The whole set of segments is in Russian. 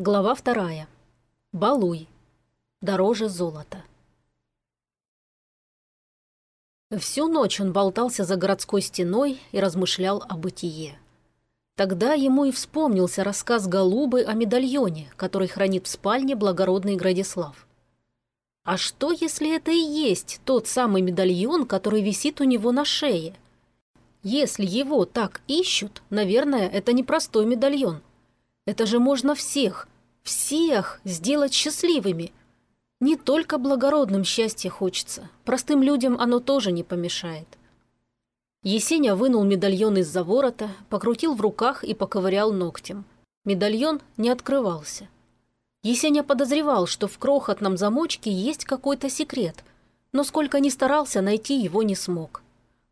Глава вторая. Балуй. Дороже золота. Всю ночь он болтался за городской стеной и размышлял о бытие. Тогда ему и вспомнился рассказ Голубы о медальоне, который хранит в спальне благородный Градислав. А что, если это и есть тот самый медальон, который висит у него на шее? Если его так ищут, наверное, это не простой медальон. Это же можно всех, всех сделать счастливыми. Не только благородным счастье хочется, простым людям оно тоже не помешает. Есеня вынул медальон из-за ворота, покрутил в руках и поковырял ногтем. Медальон не открывался. Есеня подозревал, что в крохотном замочке есть какой-то секрет, но сколько ни старался, найти его не смог.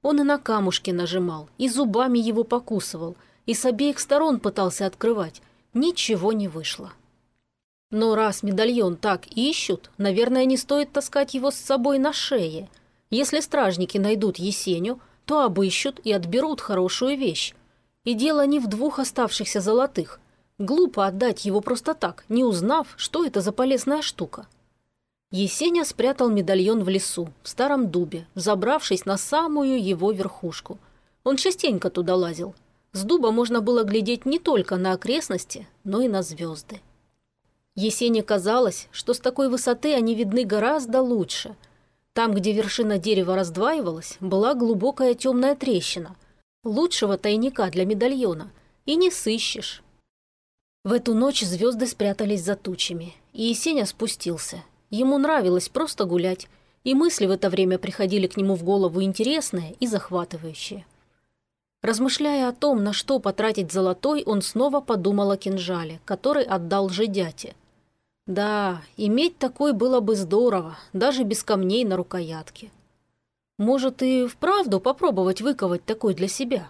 Он и на камушки нажимал, и зубами его покусывал, и с обеих сторон пытался открывать. Ничего не вышло. Но раз медальон так ищут, наверное, не стоит таскать его с собой на шее. Если стражники найдут Есеню, то обыщут и отберут хорошую вещь. И дело не в двух оставшихся золотых. Глупо отдать его просто так, не узнав, что это за полезная штука. Есеня спрятал медальон в лесу, в старом дубе, забравшись на самую его верхушку. Он частенько туда лазил. С дуба можно было глядеть не только на окрестности, но и на звезды. Есене казалось, что с такой высоты они видны гораздо лучше – там, где вершина дерева раздваивалась, была глубокая темная трещина. Лучшего тайника для медальона и не сыщешь. В эту ночь звезды спрятались за тучами, и Есеня спустился. Ему нравилось просто гулять, и мысли в это время приходили к нему в голову интересные и захватывающие. Размышляя о том, на что потратить золотой, он снова подумал о кинжале, который отдал же дяде – да, иметь такой было бы здорово, даже без камней на рукоятке. Может, и вправду попробовать выковать такой для себя.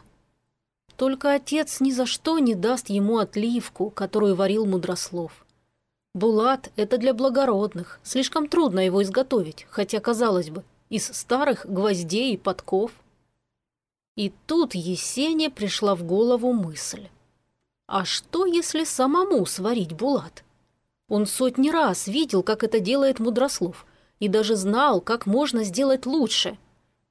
Только отец ни за что не даст ему отливку, которую варил Мудрослов. Булат – это для благородных, слишком трудно его изготовить, хотя, казалось бы, из старых гвоздей и подков. И тут Есене пришла в голову мысль. А что, если самому сварить Булат? Он сотни раз видел, как это делает Мудрослов, и даже знал, как можно сделать лучше.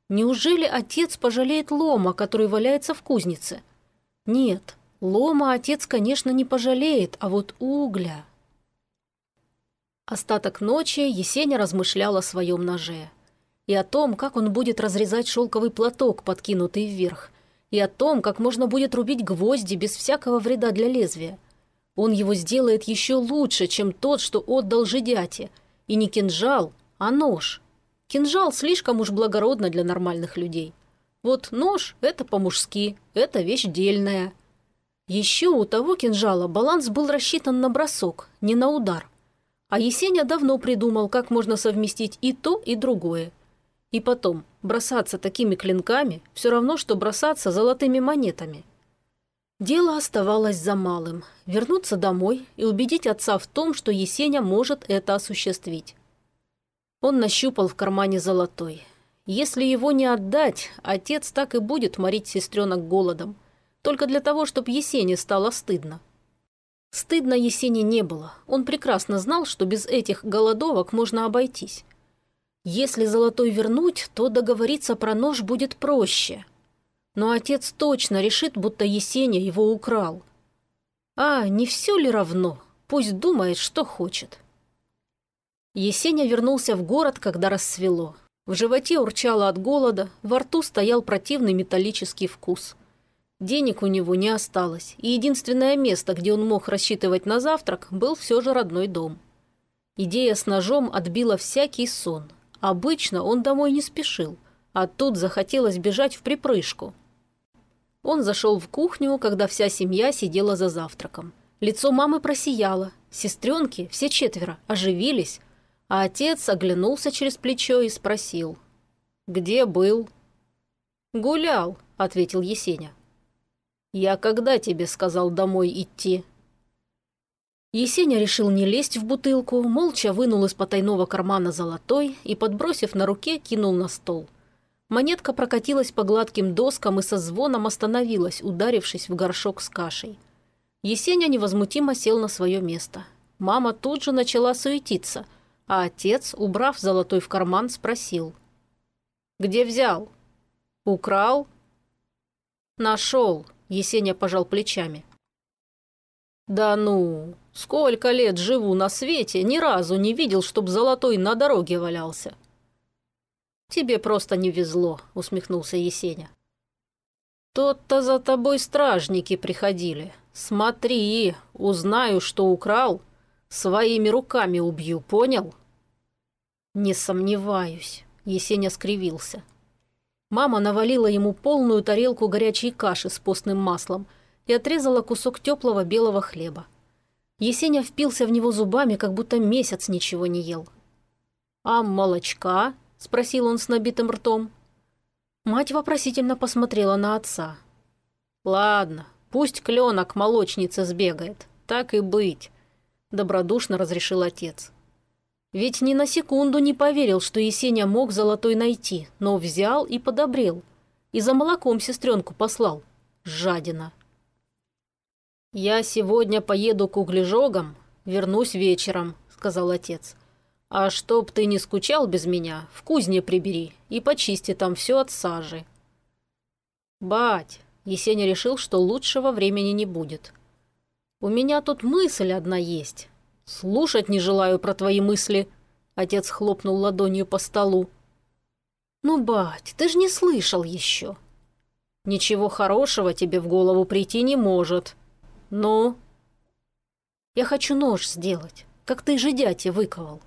Неужели отец пожалеет лома, который валяется в кузнице? Нет, лома отец, конечно, не пожалеет, а вот угля... Остаток ночи Есеня размышлял о своем ноже. И о том, как он будет разрезать шелковый платок, подкинутый вверх. И о том, как можно будет рубить гвозди без всякого вреда для лезвия. Он его сделает еще лучше, чем тот, что отдал жидяте. И не кинжал, а нож. Кинжал слишком уж благородно для нормальных людей. Вот нож – это по-мужски, это вещь дельная. Еще у того кинжала баланс был рассчитан на бросок, не на удар. А Есеня давно придумал, как можно совместить и то, и другое. И потом, бросаться такими клинками – все равно, что бросаться золотыми монетами – Дело оставалось за малым – вернуться домой и убедить отца в том, что Есеня может это осуществить. Он нащупал в кармане золотой. Если его не отдать, отец так и будет морить сестренок голодом. Только для того, чтобы Есене стало стыдно. Стыдно Есене не было. Он прекрасно знал, что без этих голодовок можно обойтись. Если золотой вернуть, то договориться про нож будет проще – но отец точно решит, будто Есеня его украл. А, не все ли равно? Пусть думает, что хочет. Есеня вернулся в город, когда рассвело. В животе урчало от голода, во рту стоял противный металлический вкус. Денег у него не осталось, и единственное место, где он мог рассчитывать на завтрак, был все же родной дом. Идея с ножом отбила всякий сон. Обычно он домой не спешил, а тут захотелось бежать в припрыжку, он зашел в кухню, когда вся семья сидела за завтраком. Лицо мамы просияло, сестренки, все четверо, оживились, а отец оглянулся через плечо и спросил. «Где был?» «Гулял», — ответил Есеня. «Я когда тебе сказал домой идти?» Есеня решил не лезть в бутылку, молча вынул из потайного кармана золотой и, подбросив на руке, кинул на стол. Монетка прокатилась по гладким доскам и со звоном остановилась, ударившись в горшок с кашей. Есеня невозмутимо сел на свое место. Мама тут же начала суетиться, а отец, убрав золотой в карман, спросил. «Где взял? Украл?» «Нашел», — Есеня пожал плечами. «Да ну, сколько лет живу на свете, ни разу не видел, чтоб золотой на дороге валялся». «Тебе просто не везло», — усмехнулся Есеня. «Тот-то за тобой стражники приходили. Смотри, узнаю, что украл, своими руками убью, понял?» «Не сомневаюсь», — Есеня скривился. Мама навалила ему полную тарелку горячей каши с постным маслом и отрезала кусок теплого белого хлеба. Есеня впился в него зубами, как будто месяц ничего не ел. «А молочка?» – спросил он с набитым ртом. Мать вопросительно посмотрела на отца. «Ладно, пусть кленок к молочнице сбегает. Так и быть», – добродушно разрешил отец. Ведь ни на секунду не поверил, что Есеня мог золотой найти, но взял и подобрел. И за молоком сестренку послал. Жадина. «Я сегодня поеду к углежогам, вернусь вечером», – сказал отец. А чтоб ты не скучал без меня, в кузне прибери и почисти там все от сажи. Бать, Есеня решил, что лучшего времени не будет. У меня тут мысль одна есть. Слушать не желаю про твои мысли. Отец хлопнул ладонью по столу. Ну, бать, ты ж не слышал еще. Ничего хорошего тебе в голову прийти не может. Ну? Я хочу нож сделать, как ты же дядя выковал.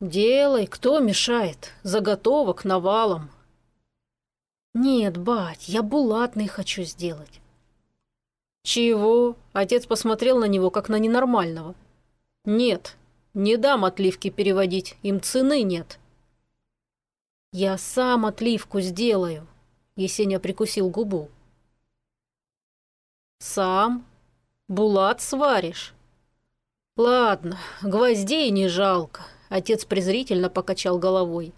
«Делай, кто мешает? Заготовок навалом». «Нет, бать, я булатный хочу сделать». «Чего?» – отец посмотрел на него, как на ненормального. «Нет, не дам отливки переводить, им цены нет». «Я сам отливку сделаю», – Есеня прикусил губу. «Сам? Булат сваришь?» «Ладно, гвоздей не жалко, Отец презрительно покачал головой.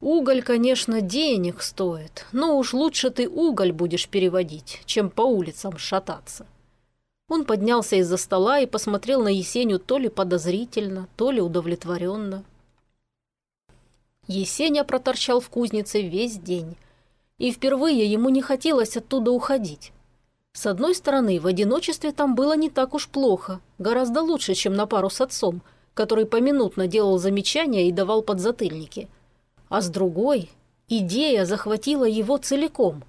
«Уголь, конечно, денег стоит, но уж лучше ты уголь будешь переводить, чем по улицам шататься». Он поднялся из-за стола и посмотрел на Есеню то ли подозрительно, то ли удовлетворенно. Есеня проторчал в кузнице весь день. И впервые ему не хотелось оттуда уходить. С одной стороны, в одиночестве там было не так уж плохо, гораздо лучше, чем на пару с отцом – который поминутно делал замечания и давал подзатыльники. А с другой, идея захватила его целиком.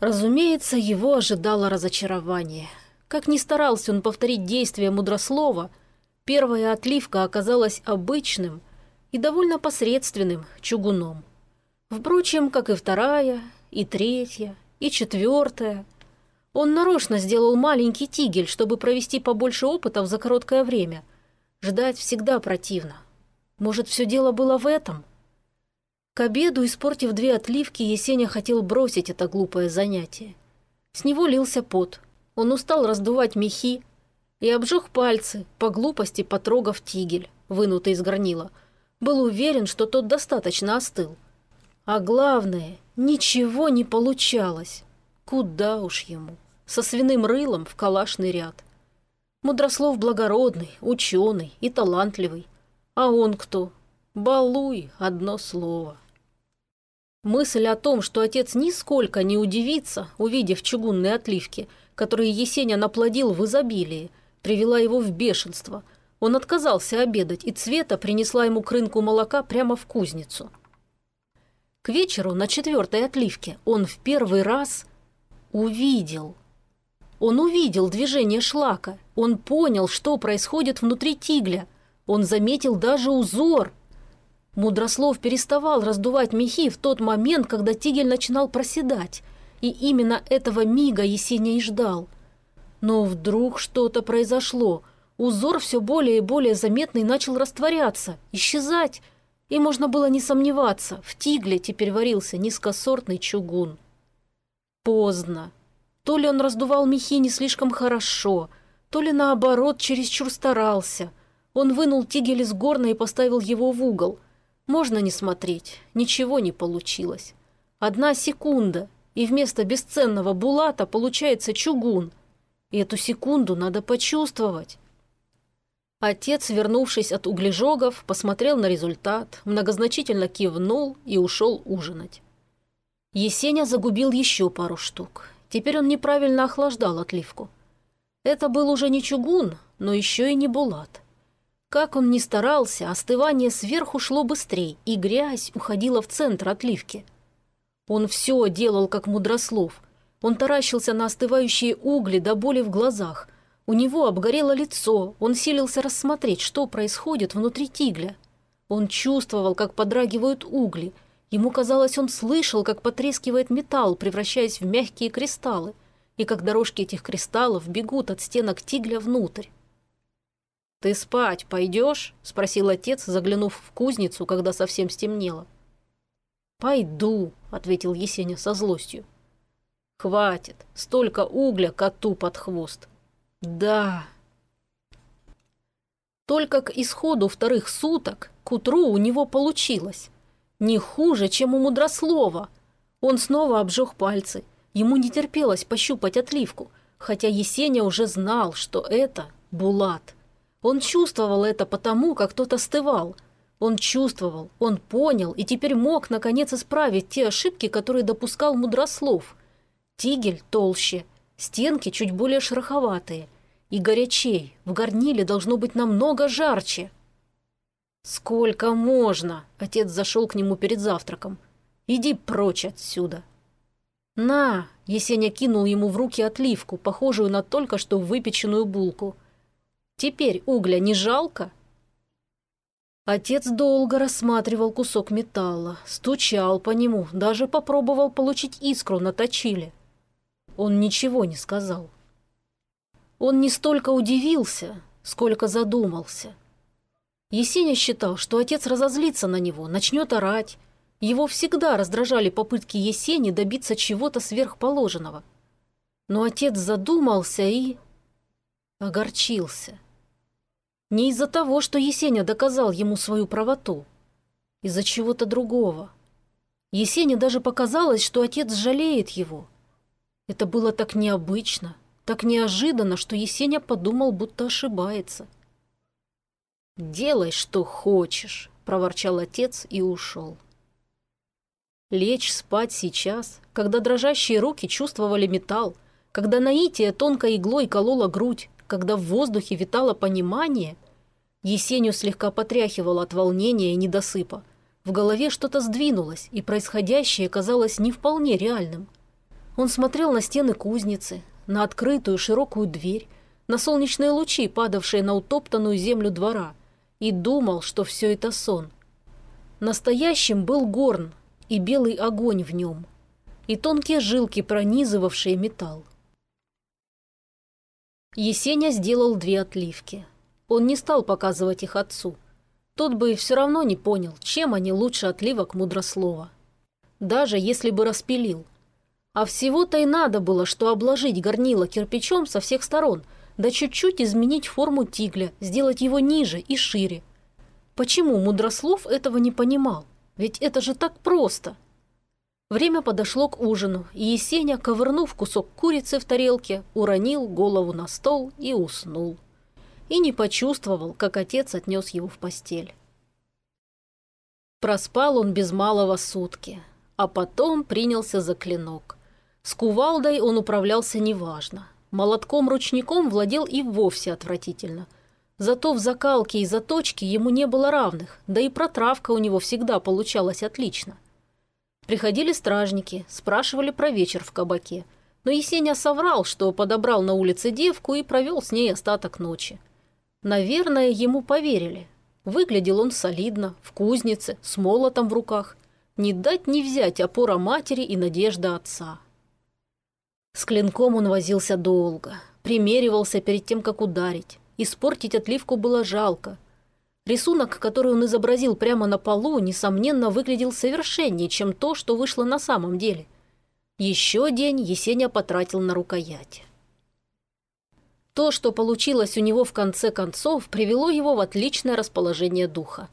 Разумеется, его ожидало разочарование. Как ни старался он повторить действия мудрослова, первая отливка оказалась обычным и довольно посредственным чугуном. Впрочем, как и вторая, и третья, и четвертая. Он нарочно сделал маленький тигель, чтобы провести побольше опытов за короткое время – Ждать всегда противно. Может, все дело было в этом? К обеду, испортив две отливки, Есеня хотел бросить это глупое занятие. С него лился пот. Он устал раздувать мехи и обжег пальцы, по глупости потрогав тигель, вынутый из горнила. Был уверен, что тот достаточно остыл. А главное, ничего не получалось. Куда уж ему? Со свиным рылом в калашный ряд. Мудрослов благородный, ученый и талантливый. А он кто? Балуй, одно слово. Мысль о том, что отец нисколько не удивится, увидев чугунные отливки, которые Есеня наплодил в изобилии, привела его в бешенство. Он отказался обедать, и Цвета принесла ему к рынку молока прямо в кузницу. К вечеру на четвертой отливке он в первый раз увидел – он увидел движение шлака. Он понял, что происходит внутри тигля. Он заметил даже узор. Мудрослов переставал раздувать мехи в тот момент, когда тигель начинал проседать. И именно этого мига Есений ждал. Но вдруг что-то произошло. Узор все более и более заметный начал растворяться, исчезать. И можно было не сомневаться, в тигле теперь варился низкосортный чугун. Поздно. То ли он раздувал мехи не слишком хорошо, то ли наоборот чересчур старался. Он вынул тигель из горна и поставил его в угол. Можно не смотреть, ничего не получилось. Одна секунда, и вместо бесценного булата получается чугун. И эту секунду надо почувствовать. Отец, вернувшись от углежогов, посмотрел на результат, многозначительно кивнул и ушел ужинать. Есеня загубил еще пару штук. Теперь он неправильно охлаждал отливку. Это был уже не чугун, но еще и не булат. Как он ни старался, остывание сверху шло быстрее, и грязь уходила в центр отливки. Он все делал, как мудрослов. Он таращился на остывающие угли до боли в глазах – у него обгорело лицо, он силился рассмотреть, что происходит внутри тигля. Он чувствовал, как подрагивают угли. Ему казалось, он слышал, как потрескивает металл, превращаясь в мягкие кристаллы, и как дорожки этих кристаллов бегут от стенок тигля внутрь. «Ты спать пойдешь?» – спросил отец, заглянув в кузницу, когда совсем стемнело. «Пойду», – ответил Есеня со злостью. «Хватит, столько угля коту под хвост. Да. Только к исходу вторых суток к утру у него получилось. Не хуже, чем у Мудрослова. Он снова обжег пальцы. Ему не терпелось пощупать отливку, хотя Есеня уже знал, что это Булат. Он чувствовал это потому, как тот остывал. Он чувствовал, он понял и теперь мог, наконец, исправить те ошибки, которые допускал Мудрослов. Тигель толще, Стенки чуть более шероховатые. И горячей. В горниле должно быть намного жарче. «Сколько можно?» – отец зашел к нему перед завтраком. «Иди прочь отсюда». «На!» – Есеня кинул ему в руки отливку, похожую на только что выпеченную булку. «Теперь угля не жалко?» Отец долго рассматривал кусок металла, стучал по нему, даже попробовал получить искру на точиле. Он ничего не сказал. Он не столько удивился, сколько задумался. Есеня считал, что отец разозлится на него, начнет орать. Его всегда раздражали попытки Есени добиться чего-то сверхположенного. Но отец задумался и... огорчился. Не из-за того, что Есеня доказал ему свою правоту. Из-за чего-то другого. Есене даже показалось, что отец жалеет его – это было так необычно, так неожиданно, что Есеня подумал, будто ошибается. «Делай, что хочешь», — проворчал отец и ушел. Лечь спать сейчас, когда дрожащие руки чувствовали металл, когда наитие тонкой иглой колола грудь, когда в воздухе витало понимание, Есеню слегка потряхивало от волнения и недосыпа. В голове что-то сдвинулось, и происходящее казалось не вполне реальным — он смотрел на стены кузницы, на открытую широкую дверь, на солнечные лучи, падавшие на утоптанную землю двора, и думал, что все это сон. Настоящим был горн и белый огонь в нем, и тонкие жилки, пронизывавшие металл. Есеня сделал две отливки. Он не стал показывать их отцу. Тот бы все равно не понял, чем они лучше отливок мудрослова. Даже если бы распилил – а всего-то и надо было, что обложить горнило кирпичом со всех сторон, да чуть-чуть изменить форму тигля, сделать его ниже и шире. Почему Мудрослов этого не понимал? Ведь это же так просто. Время подошло к ужину, и Есеня, ковырнув кусок курицы в тарелке, уронил голову на стол и уснул. И не почувствовал, как отец отнес его в постель. Проспал он без малого сутки, а потом принялся за клинок. С кувалдой он управлялся неважно. Молотком-ручником владел и вовсе отвратительно. Зато в закалке и заточке ему не было равных, да и протравка у него всегда получалась отлично. Приходили стражники, спрашивали про вечер в кабаке. Но Есеня соврал, что подобрал на улице девку и провел с ней остаток ночи. Наверное, ему поверили. Выглядел он солидно, в кузнице, с молотом в руках. Не дать не взять опора матери и надежда отца. С клинком он возился долго, примеривался перед тем, как ударить. Испортить отливку было жалко. Рисунок, который он изобразил прямо на полу, несомненно, выглядел совершеннее, чем то, что вышло на самом деле. Еще день Есеня потратил на рукоять. То, что получилось у него в конце концов, привело его в отличное расположение духа.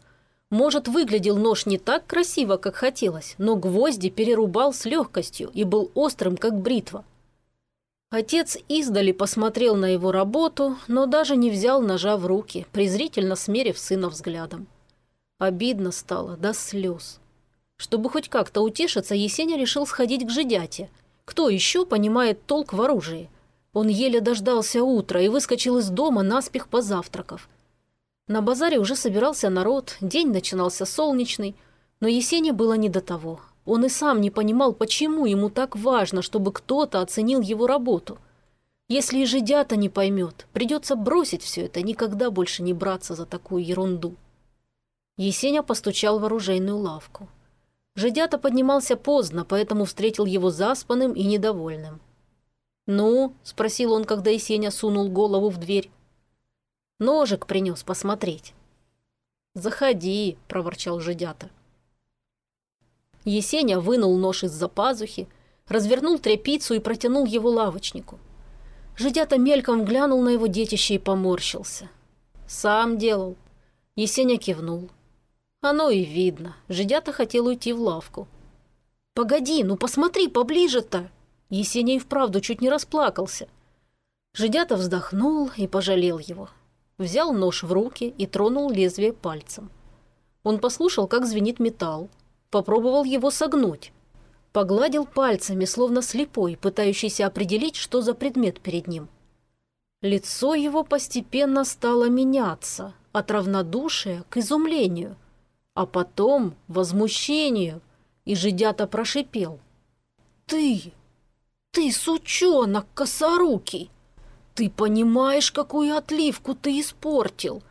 Может, выглядел нож не так красиво, как хотелось, но гвозди перерубал с легкостью и был острым, как бритва – Отец издали посмотрел на его работу, но даже не взял ножа в руки, презрительно смерив сына взглядом. Обидно стало до слез. Чтобы хоть как-то утешиться, Есеня решил сходить к жидяте. Кто еще понимает толк в оружии? Он еле дождался утра и выскочил из дома, наспех позавтракав. На базаре уже собирался народ, день начинался солнечный, но Есене было не до того. Он и сам не понимал, почему ему так важно, чтобы кто-то оценил его работу. Если и жидята не поймет, придется бросить все это, никогда больше не браться за такую ерунду. Есеня постучал в оружейную лавку. Жидята поднимался поздно, поэтому встретил его заспанным и недовольным. «Ну?» – спросил он, когда Есеня сунул голову в дверь. «Ножик принес посмотреть». «Заходи», – проворчал Жидята. Есеня вынул нож из-за пазухи, развернул тряпицу и протянул его лавочнику. Жидята мельком глянул на его детище и поморщился. «Сам делал». Есеня кивнул. «Оно и видно. Жидята хотел уйти в лавку». «Погоди, ну посмотри поближе-то!» Есеня и вправду чуть не расплакался. Жидята вздохнул и пожалел его. Взял нож в руки и тронул лезвие пальцем. Он послушал, как звенит металл, попробовал его согнуть. Погладил пальцами, словно слепой, пытающийся определить, что за предмет перед ним. Лицо его постепенно стало меняться, от равнодушия к изумлению, а потом возмущению, и жидята прошипел. «Ты! Ты, сучонок косорукий! Ты понимаешь, какую отливку ты испортил?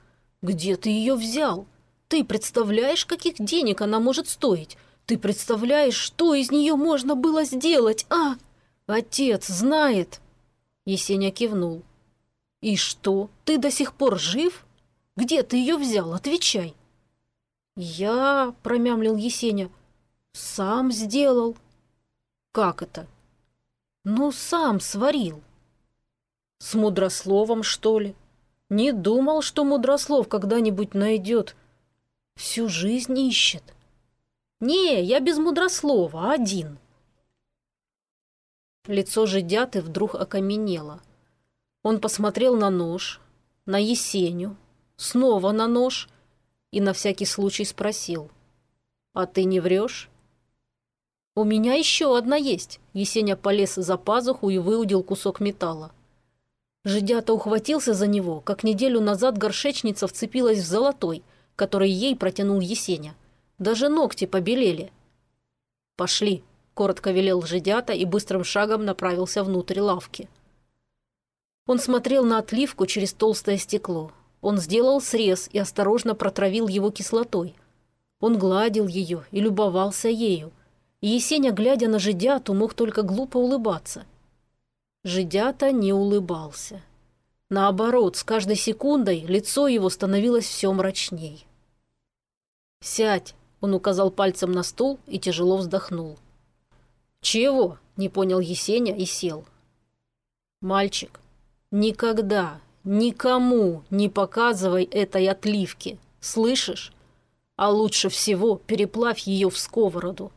Где ты ее взял? Ты представляешь, каких денег она может стоить? Ты представляешь, что из нее можно было сделать, а? Отец знает. Есеня кивнул. И что, ты до сих пор жив? Где ты ее взял? Отвечай. Я, промямлил Есеня, сам сделал. Как это? Ну, сам сварил. С мудрословом, что ли? Не думал, что мудрослов когда-нибудь найдет Всю жизнь ищет. Не, я без мудрослова, один. Лицо жидяты вдруг окаменело. Он посмотрел на нож, на Есеню, снова на нож и на всякий случай спросил. «А ты не врешь?» «У меня еще одна есть», — Есеня полез за пазуху и выудил кусок металла. Жидята ухватился за него, как неделю назад горшечница вцепилась в золотой — который ей протянул Есеня. Даже ногти побелели. «Пошли», – коротко велел жидята и быстрым шагом направился внутрь лавки. Он смотрел на отливку через толстое стекло. Он сделал срез и осторожно протравил его кислотой. Он гладил ее и любовался ею. И Есеня, глядя на жидяту, мог только глупо улыбаться. Жидята не улыбался. Наоборот, с каждой секундой лицо его становилось все мрачней. «Сядь!» – он указал пальцем на стул и тяжело вздохнул. «Чего?» – не понял Есеня и сел. «Мальчик, никогда, никому не показывай этой отливки, слышишь? А лучше всего переплавь ее в сковороду».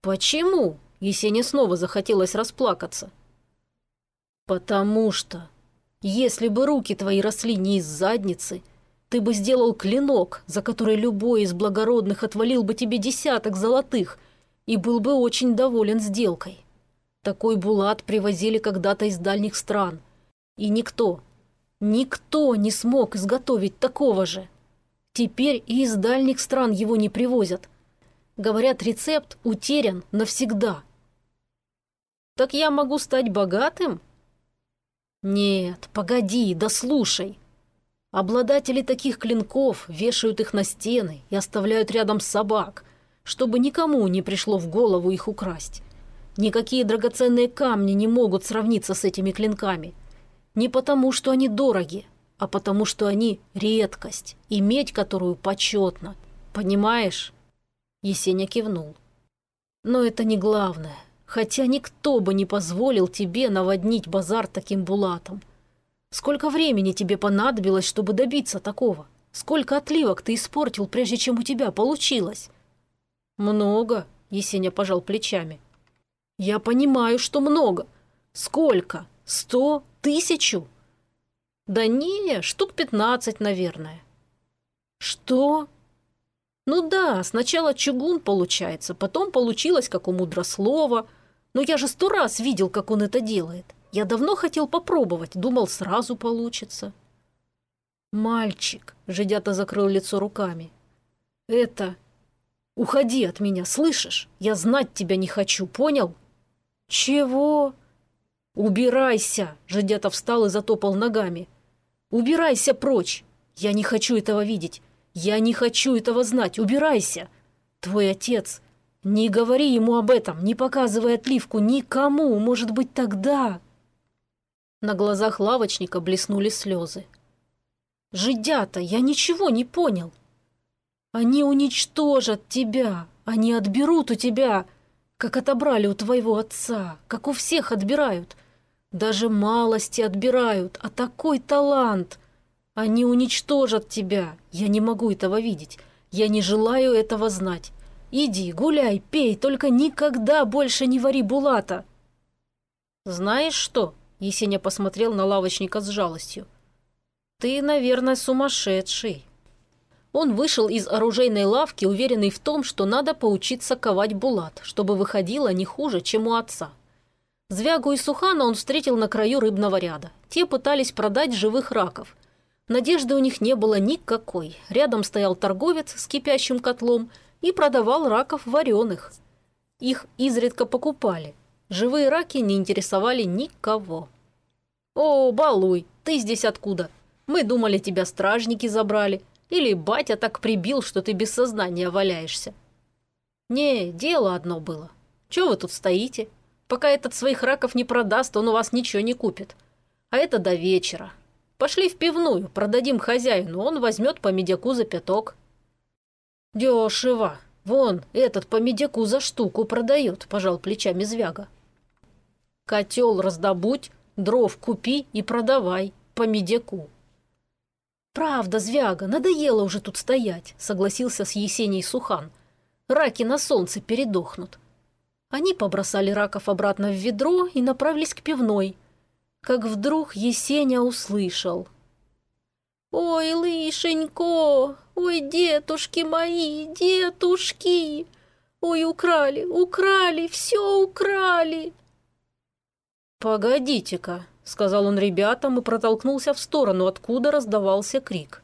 «Почему?» – Есене снова захотелось расплакаться. «Потому что если бы руки твои росли не из задницы, ты бы сделал клинок, за который любой из благородных отвалил бы тебе десяток золотых и был бы очень доволен сделкой. Такой булат привозили когда-то из дальних стран. И никто, никто не смог изготовить такого же. Теперь и из дальних стран его не привозят. Говорят, рецепт утерян навсегда. Так я могу стать богатым? «Нет, погоди, да слушай. Обладатели таких клинков вешают их на стены и оставляют рядом собак, чтобы никому не пришло в голову их украсть. Никакие драгоценные камни не могут сравниться с этими клинками. Не потому, что они дороги, а потому, что они редкость, иметь которую почетно. Понимаешь?» Есеня кивнул. «Но это не главное хотя никто бы не позволил тебе наводнить базар таким булатом. Сколько времени тебе понадобилось, чтобы добиться такого? Сколько отливок ты испортил, прежде чем у тебя получилось?» «Много», — Есеня пожал плечами. «Я понимаю, что много. Сколько? Сто? Тысячу? Да не, штук пятнадцать, наверное. Что? Ну да, сначала чугун получается, потом получилось, как у мудрослова. Но я же сто раз видел, как он это делает. Я давно хотел попробовать, думал, сразу получится. «Мальчик», — Жидята закрыл лицо руками, — «это... Уходи от меня, слышишь? Я знать тебя не хочу, понял?» «Чего?» «Убирайся!» — Жидята встал и затопал ногами. «Убирайся прочь! Я не хочу этого видеть! Я не хочу этого знать! Убирайся! Твой отец! Не говори ему об этом, не показывай отливку никому, может быть, тогда...» На глазах лавочника блеснули слезы. «Жидята, я ничего не понял. Они уничтожат тебя, они отберут у тебя, как отобрали у твоего отца, как у всех отбирают. Даже малости отбирают, а такой талант. Они уничтожат тебя, я не могу этого видеть, я не желаю этого знать. Иди, гуляй, пей, только никогда больше не вари булата». «Знаешь что?» Есеня посмотрел на лавочника с жалостью. «Ты, наверное, сумасшедший». Он вышел из оружейной лавки, уверенный в том, что надо поучиться ковать булат, чтобы выходило не хуже, чем у отца. Звягу и Сухана он встретил на краю рыбного ряда. Те пытались продать живых раков. Надежды у них не было никакой. Рядом стоял торговец с кипящим котлом и продавал раков вареных. Их изредка покупали. Живые раки не интересовали никого. «О, балуй, ты здесь откуда? Мы думали, тебя стражники забрали. Или батя так прибил, что ты без сознания валяешься». «Не, дело одно было. Чего вы тут стоите? Пока этот своих раков не продаст, он у вас ничего не купит. А это до вечера. Пошли в пивную, продадим хозяину, он возьмет по медяку за пяток». «Дешево. Вон, этот по медяку за штуку продает», – пожал плечами Звяга. Котел раздобудь, дров купи и продавай по медяку. «Правда, Звяга, надоело уже тут стоять», — согласился с Есенией Сухан. «Раки на солнце передохнут». Они побросали раков обратно в ведро и направились к пивной. Как вдруг Есеня услышал. «Ой, лышенько! Ой, детушки мои, детушки! Ой, украли, украли, все украли!» «Погодите-ка», — сказал он ребятам и протолкнулся в сторону, откуда раздавался крик.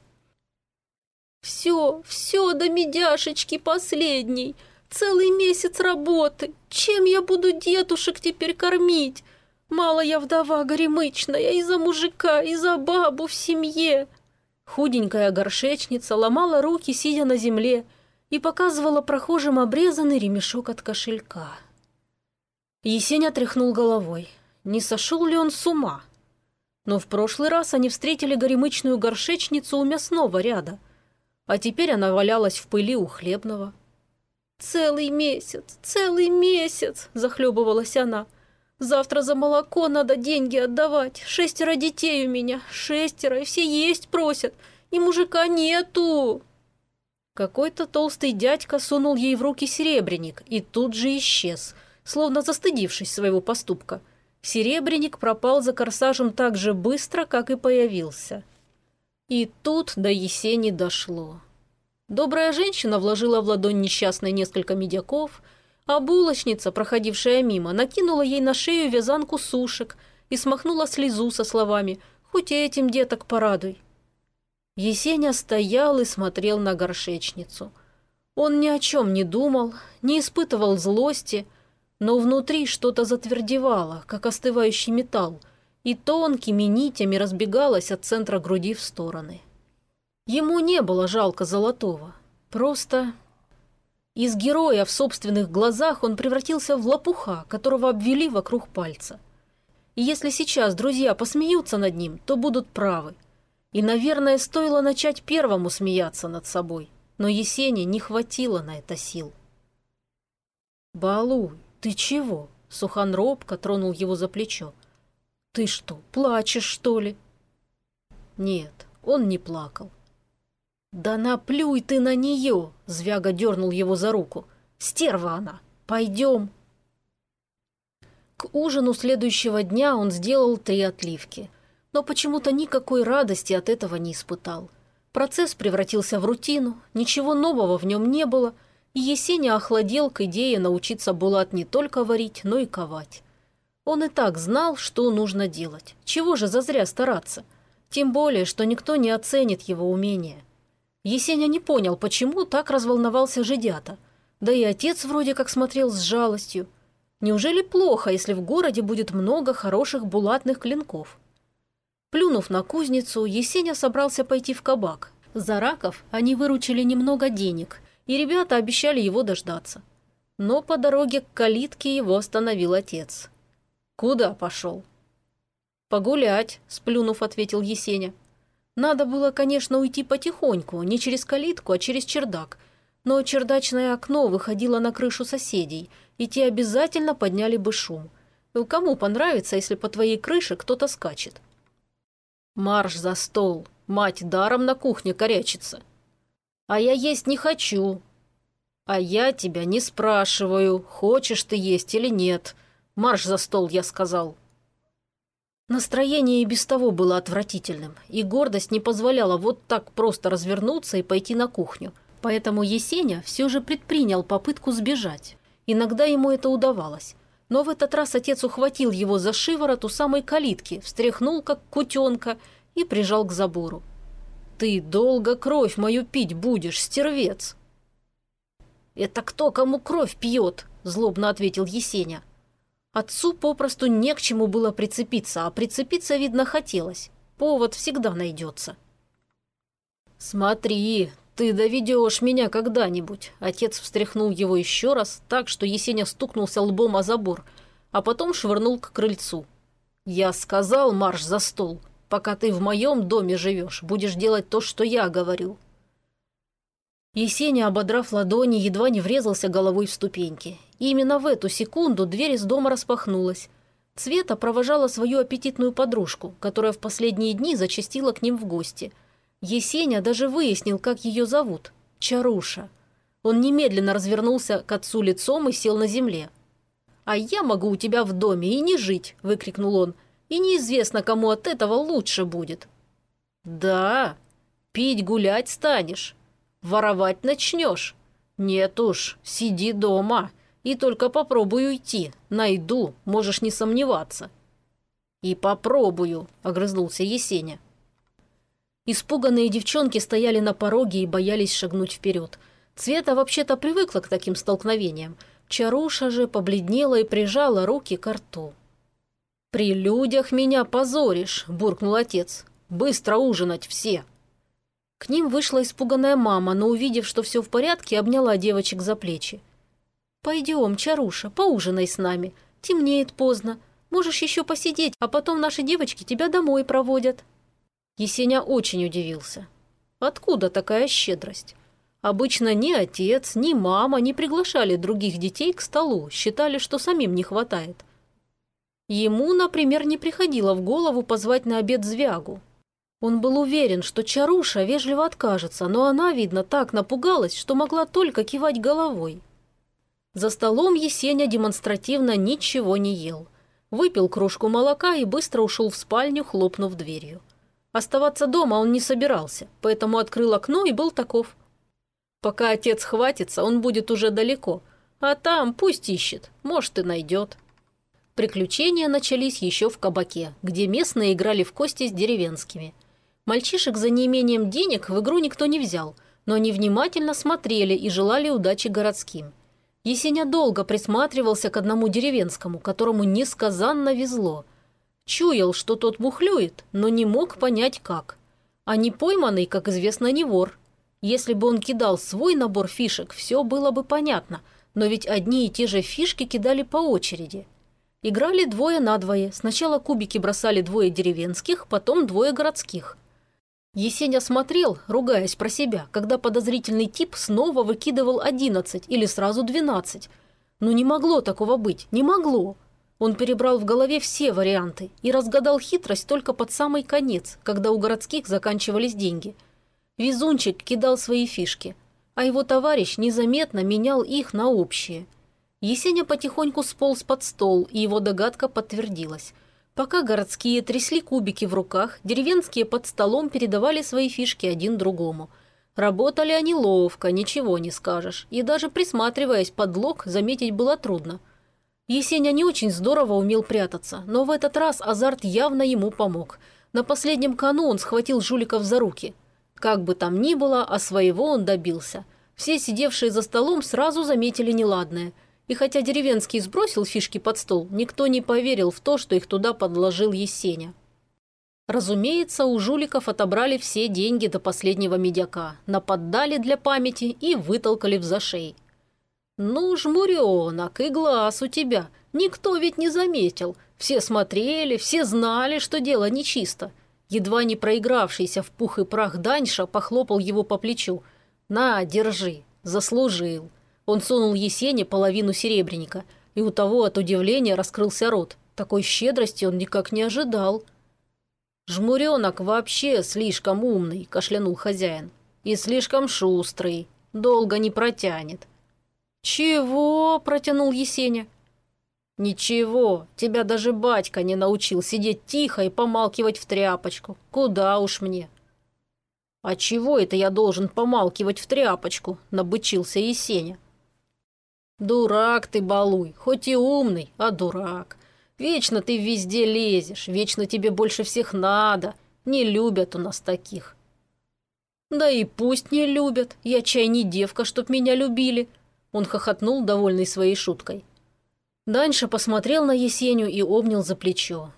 «Все, все до медяшечки последней. Целый месяц работы. Чем я буду дедушек теперь кормить? Мало я вдова горемычная, и за мужика, и за бабу в семье». Худенькая горшечница ломала руки, сидя на земле, и показывала прохожим обрезанный ремешок от кошелька. Есень тряхнул головой не сошел ли он с ума. Но в прошлый раз они встретили горемычную горшечницу у мясного ряда, а теперь она валялась в пыли у хлебного. «Целый месяц, целый месяц!» – захлебывалась она. «Завтра за молоко надо деньги отдавать. Шестеро детей у меня, шестеро, и все есть просят, и мужика нету!» Какой-то толстый дядька сунул ей в руки серебряник и тут же исчез, словно застыдившись своего поступка – Серебряник пропал за корсажем так же быстро, как и появился. И тут до Есени дошло. Добрая женщина вложила в ладонь несчастной несколько медяков, а булочница, проходившая мимо, накинула ей на шею вязанку сушек и смахнула слезу со словами «Хоть этим деток порадуй». Есеня стоял и смотрел на горшечницу. Он ни о чем не думал, не испытывал злости – но внутри что-то затвердевало, как остывающий металл, и тонкими нитями разбегалось от центра груди в стороны. Ему не было жалко золотого, просто... Из героя в собственных глазах он превратился в лопуха, которого обвели вокруг пальца. И если сейчас друзья посмеются над ним, то будут правы. И, наверное, стоило начать первому смеяться над собой, но Есени не хватило на это сил. «Балуй, «Ты чего?» — Сухан робко тронул его за плечо. «Ты что, плачешь, что ли?» Нет, он не плакал. «Да наплюй ты на нее!» — Звяга дернул его за руку. «Стерва она! Пойдем!» К ужину следующего дня он сделал три отливки. Но почему-то никакой радости от этого не испытал. Процесс превратился в рутину, ничего нового в нем не было, и Есеня охладел к идее научиться Булат не только варить, но и ковать. Он и так знал, что нужно делать. Чего же зазря стараться? Тем более, что никто не оценит его умения. Есеня не понял, почему так разволновался жидята. Да и отец вроде как смотрел с жалостью. Неужели плохо, если в городе будет много хороших булатных клинков? Плюнув на кузницу, Есеня собрался пойти в кабак. За раков они выручили немного денег, и ребята обещали его дождаться. Но по дороге к калитке его остановил отец. «Куда пошел?» «Погулять», – сплюнув, ответил Есеня. Надо было, конечно, уйти потихоньку, не через калитку, а через чердак. Но чердачное окно выходило на крышу соседей, и те обязательно подняли бы шум. Кому понравится, если по твоей крыше кто-то скачет? Марш за стол. Мать даром на кухне корячится. А я есть не хочу. А я тебя не спрашиваю, хочешь ты есть или нет. Марш за стол, я сказал. Настроение и без того было отвратительным, и гордость не позволяла вот так просто развернуться и пойти на кухню. Поэтому Есеня все же предпринял попытку сбежать. Иногда ему это удавалось. Но в этот раз отец ухватил его за шиворот у самой калитки, встряхнул, как кутенка, и прижал к забору. «Ты долго кровь мою пить будешь, стервец!» «Это кто кому кровь пьет?» – злобно ответил Есеня. Отцу попросту не к чему было прицепиться, а прицепиться, видно, хотелось. Повод всегда найдется. «Смотри, ты доведешь меня когда-нибудь!» Отец встряхнул его еще раз, так, что Есеня стукнулся лбом о забор, а потом швырнул к крыльцу. «Я сказал марш за стол. Пока ты в моем доме живешь, будешь делать то, что я говорю». Есеня, ободрав ладони, едва не врезался головой в ступеньки. И именно в эту секунду дверь из дома распахнулась. Цвета провожала свою аппетитную подружку, которая в последние дни зачастила к ним в гости. Есеня даже выяснил, как ее зовут – Чаруша. Он немедленно развернулся к отцу лицом и сел на земле. «А я могу у тебя в доме и не жить!» – выкрикнул он. «И неизвестно, кому от этого лучше будет». «Да, пить гулять станешь, воровать начнешь. Нет уж, сиди дома!» И только попробую уйти. Найду, можешь не сомневаться». «И попробую», — огрызнулся Есеня. Испуганные девчонки стояли на пороге и боялись шагнуть вперед. Цвета вообще-то привыкла к таким столкновениям. Чаруша же побледнела и прижала руки к рту. «При людях меня позоришь», – буркнул отец. «Быстро ужинать все!» К ним вышла испуганная мама, но, увидев, что все в порядке, обняла девочек за плечи. «Пойдем, Чаруша, поужинай с нами. Темнеет поздно. Можешь еще посидеть, а потом наши девочки тебя домой проводят». Есеня очень удивился. Откуда такая щедрость? Обычно ни отец, ни мама не приглашали других детей к столу, считали, что самим не хватает. Ему, например, не приходило в голову позвать на обед Звягу. Он был уверен, что Чаруша вежливо откажется, но она, видно, так напугалась, что могла только кивать головой. За столом Есеня демонстративно ничего не ел. Выпил кружку молока и быстро ушел в спальню, хлопнув дверью. Оставаться дома он не собирался, поэтому открыл окно и был таков. Пока отец хватится, он будет уже далеко, а там пусть ищет, может и найдет. Приключения начались еще в кабаке, где местные играли в кости с деревенскими. Мальчишек за неимением денег в игру никто не взял, но они внимательно смотрели и желали удачи городским. Есеня долго присматривался к одному деревенскому, которому несказанно везло. Чуял, что тот мухлюет, но не мог понять, как. А не пойманный, как известно, не вор. Если бы он кидал свой набор фишек, все было бы понятно, но ведь одни и те же фишки кидали по очереди. Играли двое на двое. Сначала кубики бросали двое деревенских, потом двое городских – Есеня смотрел, ругаясь про себя, когда подозрительный тип снова выкидывал одиннадцать или сразу двенадцать. Но не могло такого быть, не могло. Он перебрал в голове все варианты и разгадал хитрость только под самый конец, когда у городских заканчивались деньги. Везунчик кидал свои фишки, а его товарищ незаметно менял их на общие. Есеня потихоньку сполз под стол, и его догадка подтвердилась. Пока городские трясли кубики в руках, деревенские под столом передавали свои фишки один другому. Работали они ловко, ничего не скажешь, и даже присматриваясь под лог, заметить было трудно. Есеня не очень здорово умел прятаться, но в этот раз азарт явно ему помог. На последнем кону он схватил жуликов за руки. Как бы там ни было, а своего он добился. Все сидевшие за столом сразу заметили неладное – и хотя деревенский сбросил фишки под стол, никто не поверил в то, что их туда подложил Есеня. Разумеется, у жуликов отобрали все деньги до последнего медяка, наподдали для памяти и вытолкали в зашей. «Ну, жмуренок, и глаз у тебя. Никто ведь не заметил. Все смотрели, все знали, что дело нечисто». Едва не проигравшийся в пух и прах Даньша похлопал его по плечу. «На, держи, заслужил». Он сунул Есене половину серебряника, и у того от удивления раскрылся рот. Такой щедрости он никак не ожидал. «Жмуренок вообще слишком умный», – кашлянул хозяин. «И слишком шустрый. Долго не протянет». «Чего?» – протянул Есеня. «Ничего, тебя даже батька не научил сидеть тихо и помалкивать в тряпочку. Куда уж мне?» «А чего это я должен помалкивать в тряпочку?» – набычился Есеня. «Дурак ты, балуй, хоть и умный, а дурак. Вечно ты везде лезешь, вечно тебе больше всех надо. Не любят у нас таких». «Да и пусть не любят, я чай не девка, чтоб меня любили». Он хохотнул, довольный своей шуткой. Даньша посмотрел на Есеню и обнял за плечо.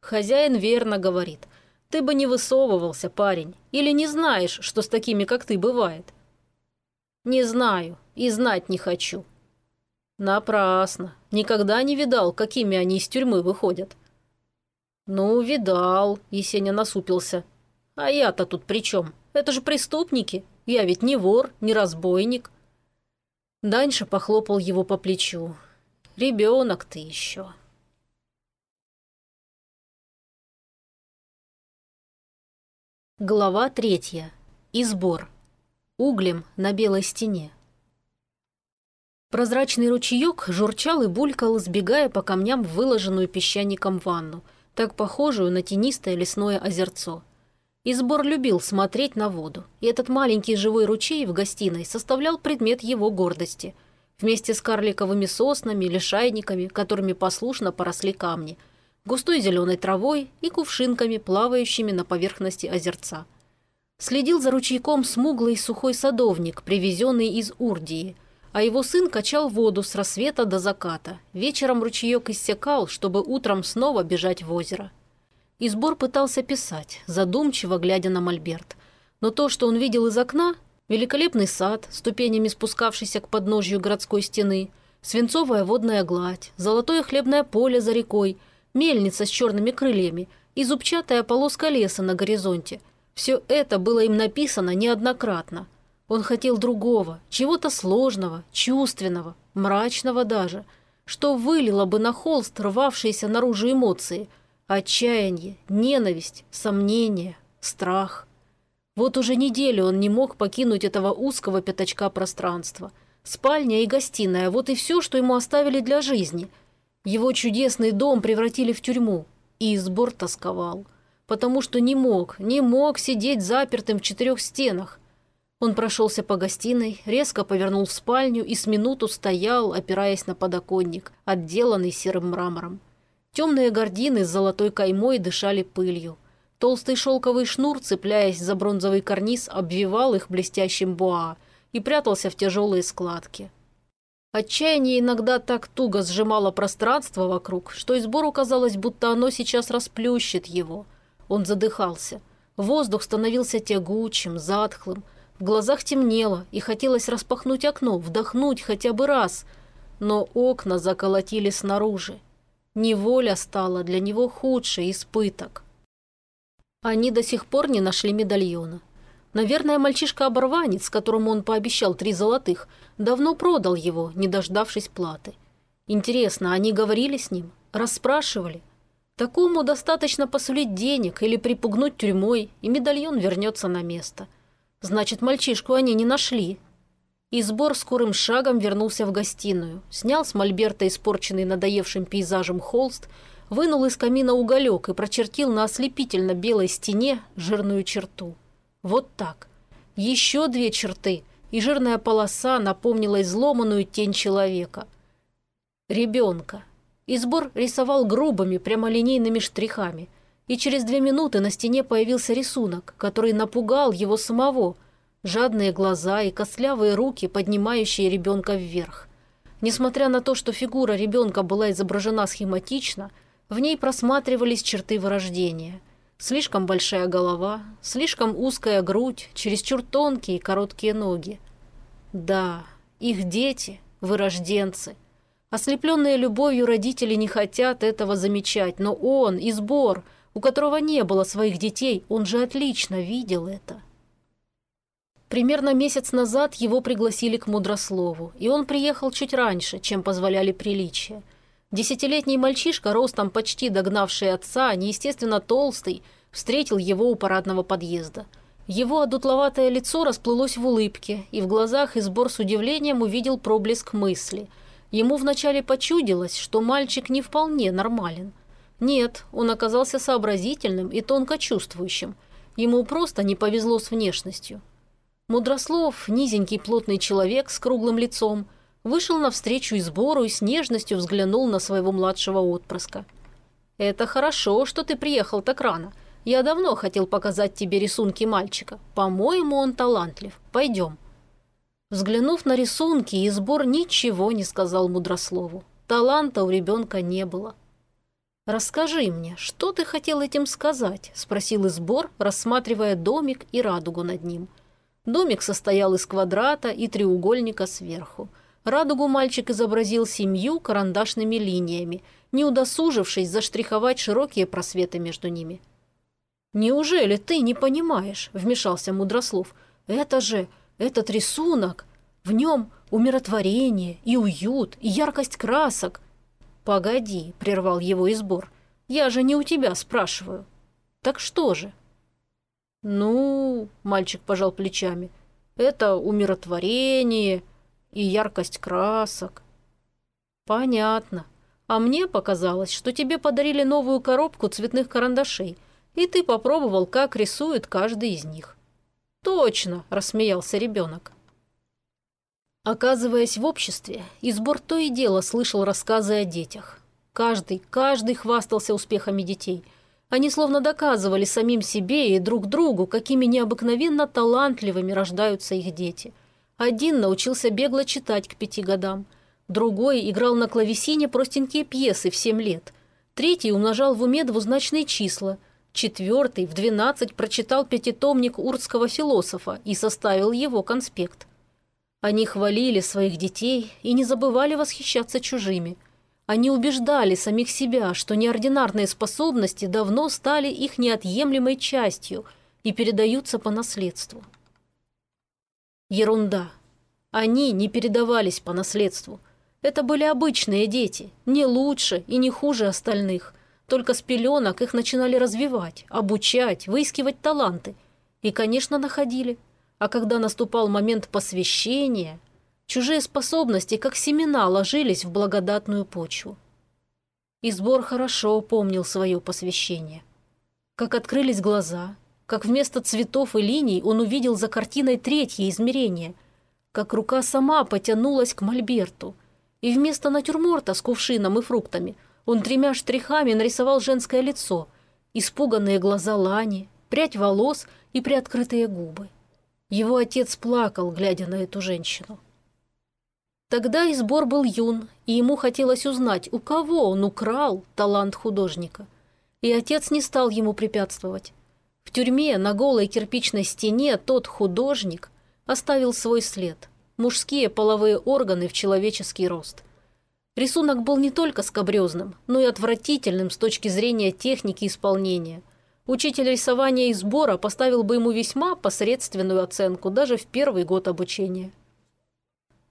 «Хозяин верно говорит. Ты бы не высовывался, парень. Или не знаешь, что с такими, как ты, бывает?» «Не знаю и знать не хочу», Напрасно. Никогда не видал, какими они из тюрьмы выходят. Ну, видал, Есеня насупился. А я-то тут при чем? Это же преступники. Я ведь не вор, не разбойник. Даньша похлопал его по плечу. Ребенок ты еще. Глава третья. Избор. Углем на белой стене. Прозрачный ручеек журчал и булькал, сбегая по камням в выложенную песчаником ванну, так похожую на тенистое лесное озерцо. Избор любил смотреть на воду, и этот маленький живой ручей в гостиной составлял предмет его гордости. Вместе с карликовыми соснами, лишайниками, которыми послушно поросли камни, густой зеленой травой и кувшинками, плавающими на поверхности озерца. Следил за ручейком смуглый сухой садовник, привезенный из Урдии – а его сын качал воду с рассвета до заката. Вечером ручеек иссякал, чтобы утром снова бежать в озеро. Избор пытался писать, задумчиво глядя на мольберт. Но то, что он видел из окна, великолепный сад, ступенями спускавшийся к подножью городской стены, свинцовая водная гладь, золотое хлебное поле за рекой, мельница с черными крыльями и зубчатая полоска леса на горизонте – все это было им написано неоднократно – он хотел другого, чего-то сложного, чувственного, мрачного даже, что вылило бы на холст рвавшиеся наружу эмоции – отчаяние, ненависть, сомнение, страх. Вот уже неделю он не мог покинуть этого узкого пятачка пространства. Спальня и гостиная – вот и все, что ему оставили для жизни. Его чудесный дом превратили в тюрьму, и избор тосковал. Потому что не мог, не мог сидеть запертым в четырех стенах, он прошелся по гостиной, резко повернул в спальню и с минуту стоял, опираясь на подоконник, отделанный серым мрамором. Темные гардины с золотой каймой дышали пылью. Толстый шелковый шнур, цепляясь за бронзовый карниз, обвивал их блестящим буа и прятался в тяжелые складки. Отчаяние иногда так туго сжимало пространство вокруг, что избору казалось, будто оно сейчас расплющит его. Он задыхался. Воздух становился тягучим, затхлым, в глазах темнело, и хотелось распахнуть окно, вдохнуть хотя бы раз. Но окна заколотили снаружи. Неволя стала для него худший испыток. Они до сих пор не нашли медальона. Наверное, мальчишка-оборванец, которому он пообещал три золотых, давно продал его, не дождавшись платы. Интересно, они говорили с ним? Расспрашивали? Такому достаточно посулить денег или припугнуть тюрьмой, и медальон вернется на место – Значит, мальчишку они не нашли. И сбор скорым шагом вернулся в гостиную, снял с мольберта испорченный надоевшим пейзажем холст, вынул из камина уголек и прочертил на ослепительно белой стене жирную черту. Вот так. Еще две черты, и жирная полоса напомнила изломанную тень человека. Ребенка. Избор рисовал грубыми, прямолинейными штрихами, и через две минуты на стене появился рисунок, который напугал его самого – жадные глаза и костлявые руки, поднимающие ребенка вверх. Несмотря на то, что фигура ребенка была изображена схематично, в ней просматривались черты вырождения. Слишком большая голова, слишком узкая грудь, чересчур тонкие и короткие ноги. Да, их дети – вырожденцы. Ослепленные любовью родители не хотят этого замечать, но он, Избор, у которого не было своих детей, он же отлично видел это. Примерно месяц назад его пригласили к Мудрослову, и он приехал чуть раньше, чем позволяли приличия. Десятилетний мальчишка, ростом почти догнавший отца, неестественно толстый, встретил его у парадного подъезда. Его одутловатое лицо расплылось в улыбке, и в глазах Избор с удивлением увидел проблеск мысли. Ему вначале почудилось, что мальчик не вполне нормален. Нет, он оказался сообразительным и тонко чувствующим. Ему просто не повезло с внешностью. Мудрослов, низенький плотный человек с круглым лицом, вышел навстречу и сбору и с нежностью взглянул на своего младшего отпрыска. «Это хорошо, что ты приехал так рано. Я давно хотел показать тебе рисунки мальчика. По-моему, он талантлив. Пойдем». Взглянув на рисунки, Избор ничего не сказал Мудрослову. Таланта у ребенка не было. «Расскажи мне, что ты хотел этим сказать?» – спросил Избор, рассматривая домик и радугу над ним – Домик состоял из квадрата и треугольника сверху. Радугу мальчик изобразил семью карандашными линиями, не удосужившись заштриховать широкие просветы между ними. «Неужели ты не понимаешь?» – вмешался Мудрослов. «Это же, этот рисунок, в нем умиротворение и уют, и яркость красок». «Погоди», – прервал его избор, – «я же не у тебя спрашиваю». «Так что же?» «Ну...» – мальчик пожал плечами. «Это умиротворение и яркость красок». «Понятно. А мне показалось, что тебе подарили новую коробку цветных карандашей, и ты попробовал, как рисует каждый из них». «Точно!» – рассмеялся ребенок. Оказываясь в обществе, Избор то и дело слышал рассказы о детях. Каждый, каждый хвастался успехами детей – они словно доказывали самим себе и друг другу, какими необыкновенно талантливыми рождаются их дети. Один научился бегло читать к пяти годам, другой играл на клавесине простенькие пьесы в семь лет, третий умножал в уме двузначные числа, четвертый в двенадцать прочитал пятитомник урдского философа и составил его конспект. Они хвалили своих детей и не забывали восхищаться чужими – они убеждали самих себя, что неординарные способности давно стали их неотъемлемой частью и передаются по наследству. Ерунда. Они не передавались по наследству. Это были обычные дети, не лучше и не хуже остальных. Только с пеленок их начинали развивать, обучать, выискивать таланты. И, конечно, находили. А когда наступал момент посвящения, Чужие способности, как семена, ложились в благодатную почву. И сбор хорошо помнил свое посвящение. Как открылись глаза, как вместо цветов и линий он увидел за картиной третье измерение, как рука сама потянулась к мольберту, и вместо натюрморта с кувшином и фруктами он тремя штрихами нарисовал женское лицо, испуганные глаза Лани, прядь волос и приоткрытые губы. Его отец плакал, глядя на эту женщину. Тогда и сбор был юн, и ему хотелось узнать, у кого он украл талант художника. И отец не стал ему препятствовать. В тюрьме на голой кирпичной стене тот художник оставил свой след. Мужские половые органы в человеческий рост. Рисунок был не только скобрезным, но и отвратительным с точки зрения техники исполнения. Учитель рисования и сбора поставил бы ему весьма посредственную оценку даже в первый год обучения.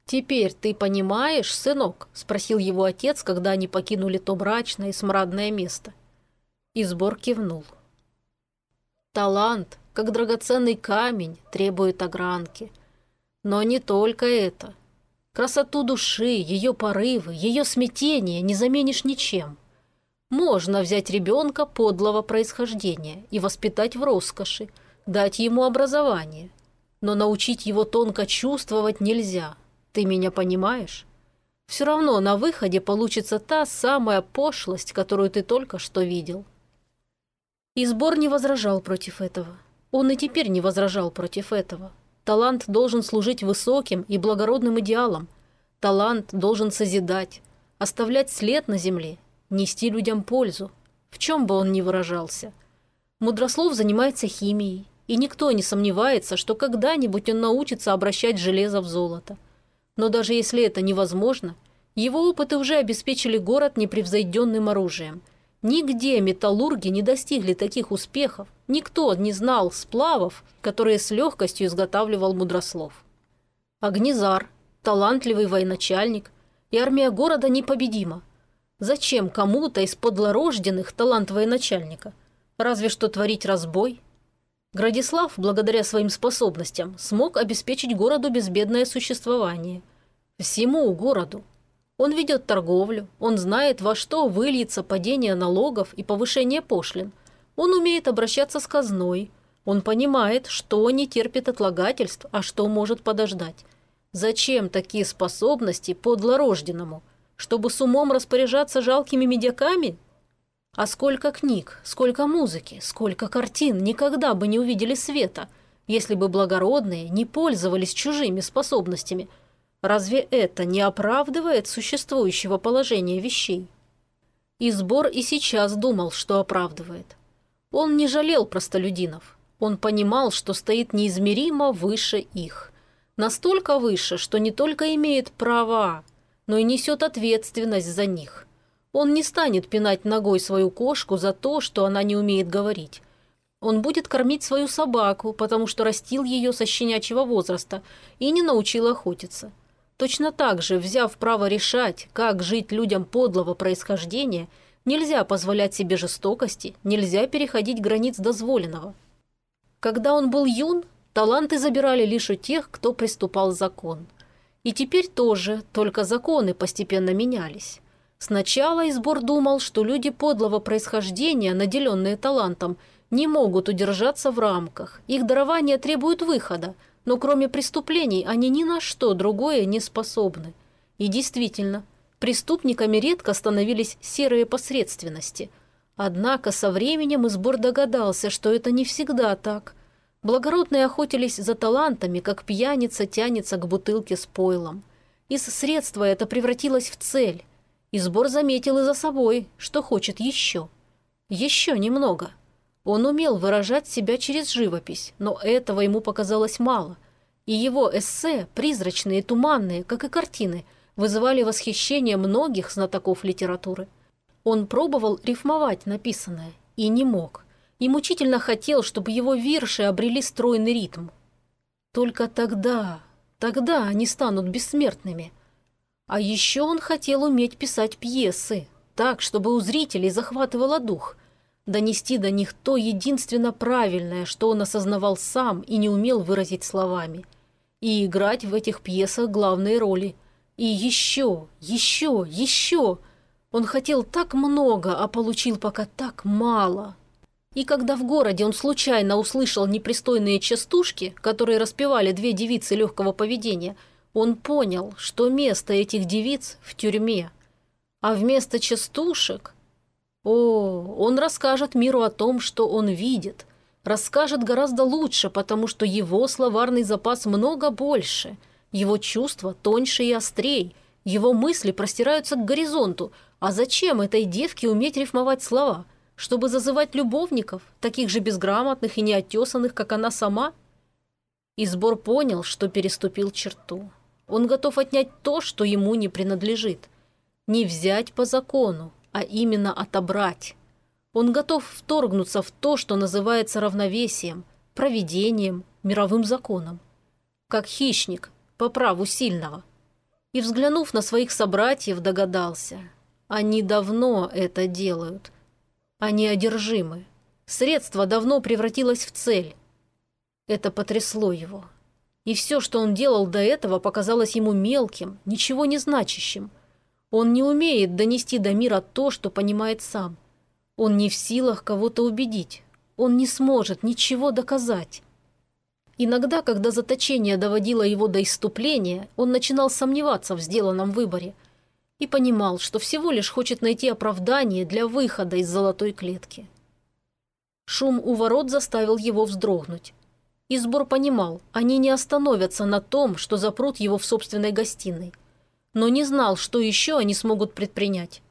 «Теперь ты понимаешь, сынок?» – спросил его отец, когда они покинули то мрачное и смрадное место. Избор кивнул. «Талант, как драгоценный камень, требует огранки. Но не только это. Красоту души, ее порывы, ее смятение не заменишь ничем. Можно взять ребенка подлого происхождения и воспитать в роскоши, дать ему образование. Но научить его тонко чувствовать нельзя. Ты меня понимаешь? Все равно на выходе получится та самая пошлость, которую ты только что видел. И сбор не возражал против этого. Он и теперь не возражал против этого. Талант должен служить высоким и благородным идеалам. Талант должен созидать, оставлять след на земле, нести людям пользу, в чем бы он ни выражался. Мудрослов занимается химией, и никто не сомневается, что когда-нибудь он научится обращать железо в золото. Но даже если это невозможно, его опыты уже обеспечили город непревзойденным оружием. Нигде металлурги не достигли таких успехов, никто не знал сплавов, которые с легкостью изготавливал Мудрослов. Огнезар, талантливый военачальник, и армия города непобедима. Зачем кому-то из подлорожденных талант военачальника? Разве что творить разбой? Градислав, благодаря своим способностям, смог обеспечить городу безбедное существование. Всему городу. Он ведет торговлю, он знает, во что выльется падение налогов и повышение пошлин. Он умеет обращаться с казной. Он понимает, что не терпит отлагательств, а что может подождать. Зачем такие способности подлорожденному? Чтобы с умом распоряжаться жалкими медяками? А сколько книг, сколько музыки, сколько картин никогда бы не увидели света, если бы благородные не пользовались чужими способностями. Разве это не оправдывает существующего положения вещей? И сбор и сейчас думал, что оправдывает. Он не жалел простолюдинов. Он понимал, что стоит неизмеримо выше их. Настолько выше, что не только имеет права, но и несет ответственность за них. Он не станет пинать ногой свою кошку за то, что она не умеет говорить. Он будет кормить свою собаку, потому что растил ее со щенячьего возраста и не научил охотиться. Точно так же, взяв право решать, как жить людям подлого происхождения, нельзя позволять себе жестокости, нельзя переходить границ дозволенного. Когда он был юн, таланты забирали лишь у тех, кто приступал закон – и теперь тоже, только законы постепенно менялись. Сначала Избор думал, что люди подлого происхождения, наделенные талантом, не могут удержаться в рамках. Их дарование требует выхода, но кроме преступлений они ни на что другое не способны. И действительно, преступниками редко становились серые посредственности. Однако со временем Избор догадался, что это не всегда так. Благородные охотились за талантами, как пьяница тянется к бутылке с пойлом. Из средства это превратилось в цель. И сбор заметил и за собой, что хочет еще. Еще немного. Он умел выражать себя через живопись, но этого ему показалось мало. И его эссе, призрачные, туманные, как и картины, вызывали восхищение многих знатоков литературы. Он пробовал рифмовать написанное и не мог – и мучительно хотел, чтобы его вирши обрели стройный ритм. Только тогда, тогда они станут бессмертными. А еще он хотел уметь писать пьесы, так, чтобы у зрителей захватывало дух, донести до них то единственно правильное, что он осознавал сам и не умел выразить словами, и играть в этих пьесах главные роли. И еще, еще, еще. Он хотел так много, а получил пока так мало. И когда в городе он случайно услышал непристойные частушки, которые распевали две девицы легкого поведения, он понял, что место этих девиц в тюрьме. А вместо частушек... О, он расскажет миру о том, что он видит. Расскажет гораздо лучше, потому что его словарный запас много больше. Его чувства тоньше и острей. Его мысли простираются к горизонту. А зачем этой девке уметь рифмовать слова – чтобы зазывать любовников, таких же безграмотных и неотесанных, как она сама? И сбор понял, что переступил черту. Он готов отнять то, что ему не принадлежит. Не взять по закону, а именно отобрать. Он готов вторгнуться в то, что называется равновесием, проведением, мировым законом. Как хищник, по праву сильного. И, взглянув на своих собратьев, догадался. Они давно это делают – они одержимы. Средство давно превратилось в цель. Это потрясло его. И все, что он делал до этого, показалось ему мелким, ничего не значащим. Он не умеет донести до мира то, что понимает сам. Он не в силах кого-то убедить. Он не сможет ничего доказать. Иногда, когда заточение доводило его до иступления, он начинал сомневаться в сделанном выборе и понимал, что всего лишь хочет найти оправдание для выхода из золотой клетки. Шум у ворот заставил его вздрогнуть. Избор понимал, они не остановятся на том, что запрут его в собственной гостиной. Но не знал, что еще они смогут предпринять.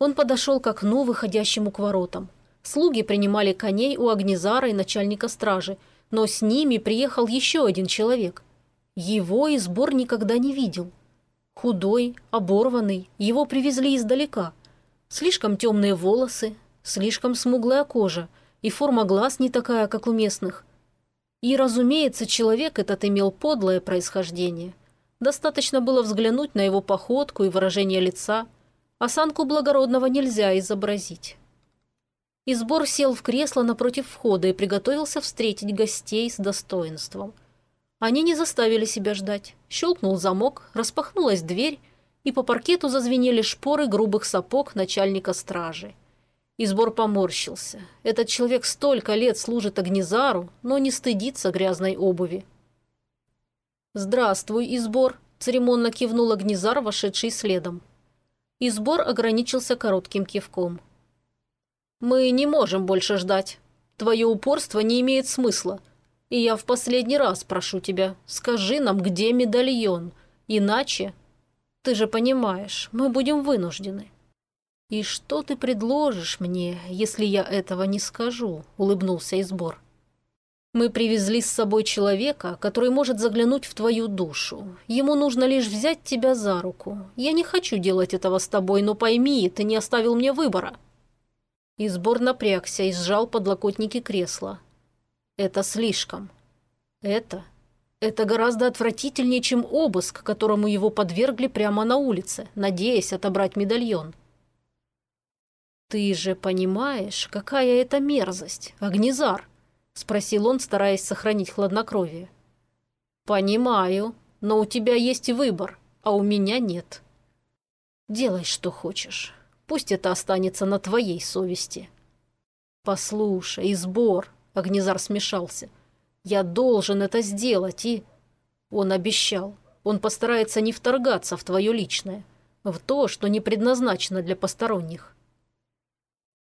Он подошел к окну, выходящему к воротам. Слуги принимали коней у Агнезара и начальника стражи, но с ними приехал еще один человек. Его Избор никогда не видел. Худой, оборванный, его привезли издалека. Слишком темные волосы, слишком смуглая кожа, и форма глаз не такая, как у местных. И, разумеется, человек этот имел подлое происхождение. Достаточно было взглянуть на его походку и выражение лица. Осанку благородного нельзя изобразить. Избор сел в кресло напротив входа и приготовился встретить гостей с достоинством. Они не заставили себя ждать. Щелкнул замок, распахнулась дверь, и по паркету зазвенели шпоры грубых сапог начальника стражи. Избор поморщился. Этот человек столько лет служит Агнизару, но не стыдится грязной обуви. «Здравствуй, Избор», – церемонно кивнул Агнизар, вошедший следом. Избор ограничился коротким кивком. «Мы не можем больше ждать. Твое упорство не имеет смысла. И я в последний раз прошу тебя, скажи нам, где медальон. Иначе, ты же понимаешь, мы будем вынуждены». «И что ты предложишь мне, если я этого не скажу?» – улыбнулся Избор. «Мы привезли с собой человека, который может заглянуть в твою душу. Ему нужно лишь взять тебя за руку. Я не хочу делать этого с тобой, но пойми, ты не оставил мне выбора». Избор напрягся и сжал подлокотники кресла. «Это слишком. Это... Это гораздо отвратительнее, чем обыск, которому его подвергли прямо на улице, надеясь отобрать медальон». «Ты же понимаешь, какая это мерзость, Агнизар?» – спросил он, стараясь сохранить хладнокровие. «Понимаю, но у тебя есть выбор, а у меня нет. Делай, что хочешь. Пусть это останется на твоей совести». «Послушай, сбор», – Агнизар смешался. «Я должен это сделать, и...» Он обещал. Он постарается не вторгаться в твое личное, в то, что не предназначено для посторонних.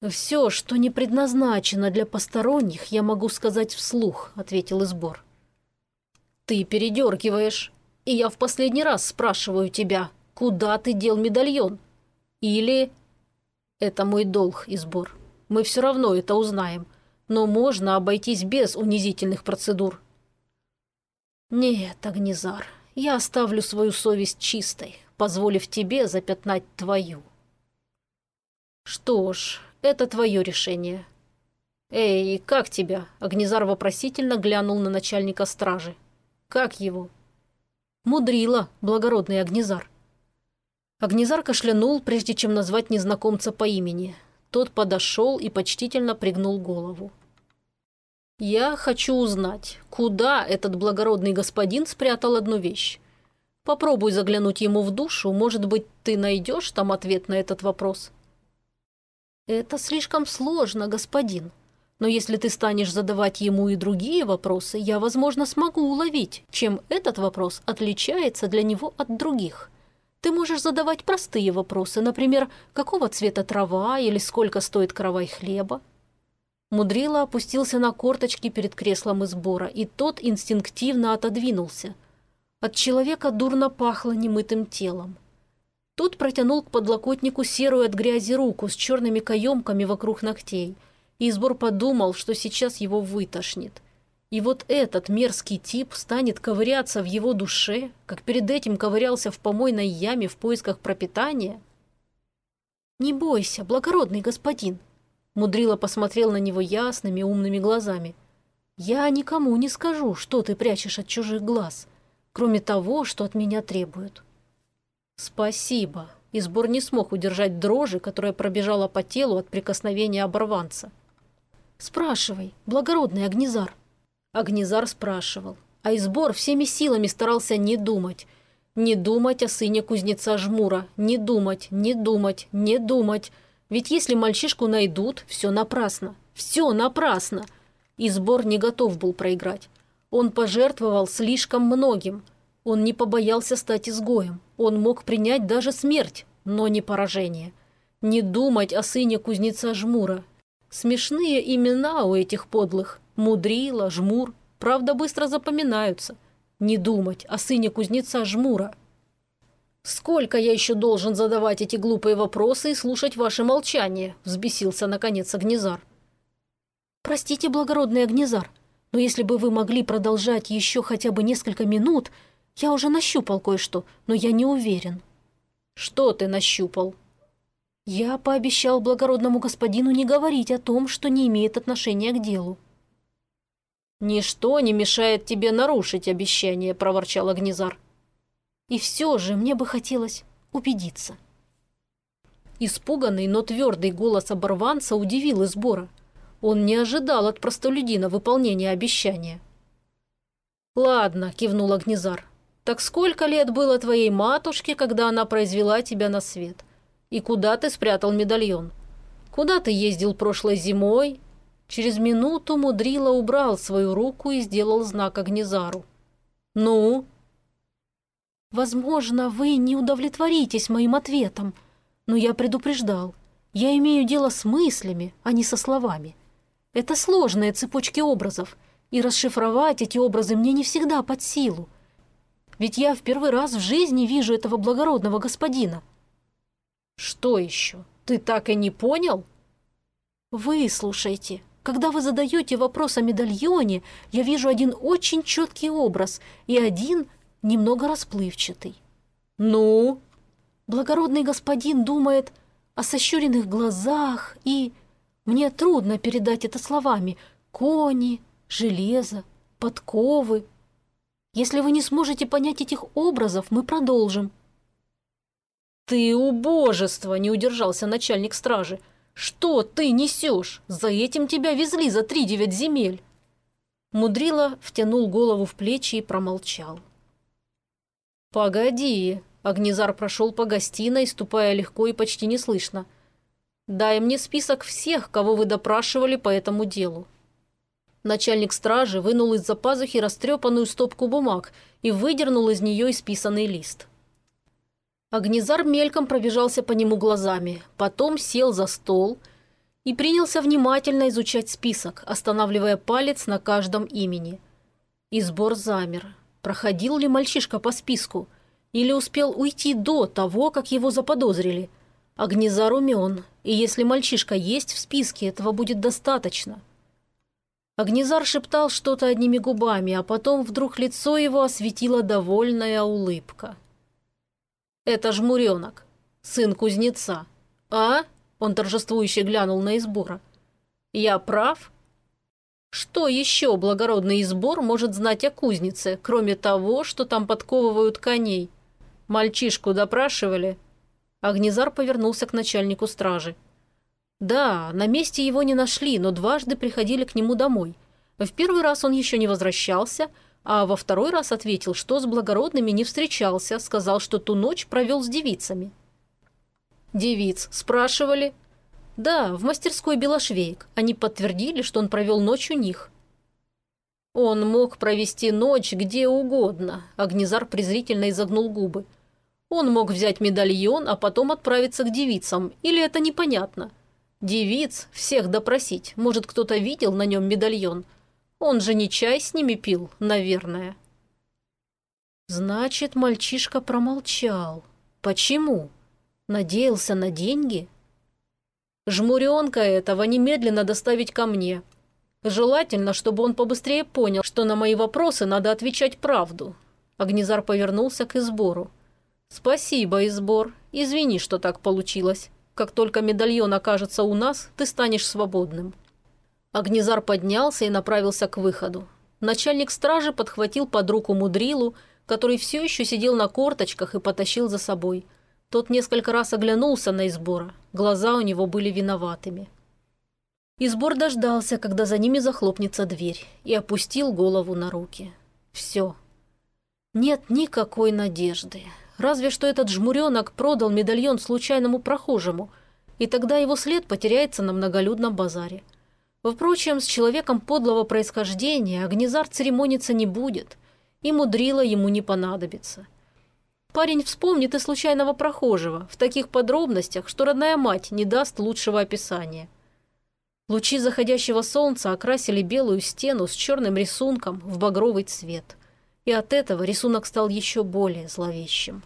«Все, что не предназначено для посторонних, я могу сказать вслух», — ответил Избор. «Ты передергиваешь, и я в последний раз спрашиваю тебя, куда ты дел медальон? Или...» «Это мой долг, Избор. Мы все равно это узнаем, но можно обойтись без унизительных процедур». «Нет, Агнизар, я оставлю свою совесть чистой, позволив тебе запятнать твою». «Что ж, это твое решение». «Эй, как тебя?» – Агнезар вопросительно глянул на начальника стражи. «Как его?» «Мудрила, благородный Агнезар». Агнезар кашлянул, прежде чем назвать незнакомца по имени. Тот подошел и почтительно пригнул голову. «Я хочу узнать, куда этот благородный господин спрятал одну вещь. Попробуй заглянуть ему в душу, может быть, ты найдешь там ответ на этот вопрос». «Это слишком сложно, господин. Но если ты станешь задавать ему и другие вопросы, я, возможно, смогу уловить, чем этот вопрос отличается для него от других. Ты можешь задавать простые вопросы, например, какого цвета трава или сколько стоит каравай хлеба. Мудрила опустился на корточки перед креслом избора, и тот инстинктивно отодвинулся. От человека дурно пахло немытым телом. Тот протянул к подлокотнику серую от грязи руку с черными каемками вокруг ногтей. И Избор подумал, что сейчас его вытошнит. И вот этот мерзкий тип станет ковыряться в его душе, как перед этим ковырялся в помойной яме в поисках пропитания? «Не бойся, благородный господин!» Мудрила посмотрел на него ясными умными глазами. «Я никому не скажу, что ты прячешь от чужих глаз, кроме того, что от меня требуют. «Спасибо». Избор не смог удержать дрожи, которая пробежала по телу от прикосновения оборванца. «Спрашивай, благородный Агнизар». Агнизар спрашивал. а Избор всеми силами старался не думать. Не думать о сыне кузнеца Жмура, не думать, не думать, не думать. Ведь если мальчишку найдут, все напрасно, все напрасно. Избор не готов был проиграть. Он пожертвовал слишком многим. Он не побоялся стать изгоем. Он мог принять даже смерть, но не поражение. Не думать о сыне кузнеца Жмура. Смешные имена у этих подлых. Мудрила, Жмур. Правда, быстро запоминаются. Не думать о сыне кузнеца Жмура. «Сколько я еще должен задавать эти глупые вопросы и слушать ваше молчание?» – взбесился, наконец, Агнезар. «Простите, благородный Агнезар, но если бы вы могли продолжать еще хотя бы несколько минут, я уже нащупал кое-что, но я не уверен». «Что ты нащупал?» «Я пообещал благородному господину не говорить о том, что не имеет отношения к делу». «Ничто не мешает тебе нарушить обещание», – проворчал Агнезар. «И все же мне бы хотелось убедиться». Испуганный, но твердый голос оборванца удивил Избора. Он не ожидал от простолюдина выполнения обещания. «Ладно», – кивнул Агнезар. «Так сколько лет было твоей матушке, когда она произвела тебя на свет? И куда ты спрятал медальон? Куда ты ездил прошлой зимой? Через минуту Мудрила убрал свою руку и сделал знак Агнезару. «Ну?» «Возможно, вы не удовлетворитесь моим ответом, но я предупреждал. Я имею дело с мыслями, а не со словами. Это сложные цепочки образов, и расшифровать эти образы мне не всегда под силу. Ведь я в первый раз в жизни вижу этого благородного господина». «Что еще? Ты так и не понял?» «Выслушайте», когда вы задаете вопрос о медальоне, я вижу один очень четкий образ и один немного расплывчатый. Ну? Благородный господин думает о сощуренных глазах и... Мне трудно передать это словами. Кони, железо, подковы. Если вы не сможете понять этих образов, мы продолжим. «Ты убожество!» – не удержался начальник стражи – «Что ты несешь? За этим тебя везли за три девять земель!» Мудрила втянул голову в плечи и промолчал. «Погоди!» – Агнезар прошел по гостиной, ступая легко и почти неслышно. «Дай мне список всех, кого вы допрашивали по этому делу». Начальник стражи вынул из-за пазухи растрепанную стопку бумаг и выдернул из нее исписанный лист. Агнезар мельком пробежался по нему глазами, потом сел за стол и принялся внимательно изучать список, останавливая палец на каждом имени. И сбор замер. Проходил ли мальчишка по списку? Или успел уйти до того, как его заподозрили? Агнезар умен, и если мальчишка есть в списке, этого будет достаточно. Агнезар шептал что-то одними губами, а потом вдруг лицо его осветила довольная улыбка. Это жмуренок, сын кузнеца. А? Он торжествующе глянул на избора. Я прав? Что еще благородный избор может знать о кузнице, кроме того, что там подковывают коней? Мальчишку допрашивали? Агнезар повернулся к начальнику стражи. Да, на месте его не нашли, но дважды приходили к нему домой. В первый раз он еще не возвращался – а во второй раз ответил, что с благородными не встречался, сказал, что ту ночь провел с девицами. «Девиц спрашивали?» «Да, в мастерской Белошвейк. Они подтвердили, что он провел ночь у них». «Он мог провести ночь где угодно», – Агнезар презрительно изогнул губы. «Он мог взять медальон, а потом отправиться к девицам. Или это непонятно? Девиц всех допросить. Может, кто-то видел на нем медальон?» Он же не чай с ними пил, наверное. Значит, мальчишка промолчал. Почему? Надеялся на деньги? Жмуренка этого немедленно доставить ко мне. Желательно, чтобы он побыстрее понял, что на мои вопросы надо отвечать правду. Агнезар повернулся к Избору. «Спасибо, Избор. Извини, что так получилось. Как только медальон окажется у нас, ты станешь свободным». Агнезар поднялся и направился к выходу. Начальник стражи подхватил под руку мудрилу, который все еще сидел на корточках и потащил за собой. Тот несколько раз оглянулся на Избора. Глаза у него были виноватыми. Избор дождался, когда за ними захлопнется дверь, и опустил голову на руки. Все. Нет никакой надежды. Разве что этот жмуренок продал медальон случайному прохожему, и тогда его след потеряется на многолюдном базаре. Впрочем, с человеком подлого происхождения Агнезар церемониться не будет, и мудрила ему не понадобится. Парень вспомнит и случайного прохожего в таких подробностях, что родная мать не даст лучшего описания. Лучи заходящего солнца окрасили белую стену с черным рисунком в багровый цвет. И от этого рисунок стал еще более зловещим.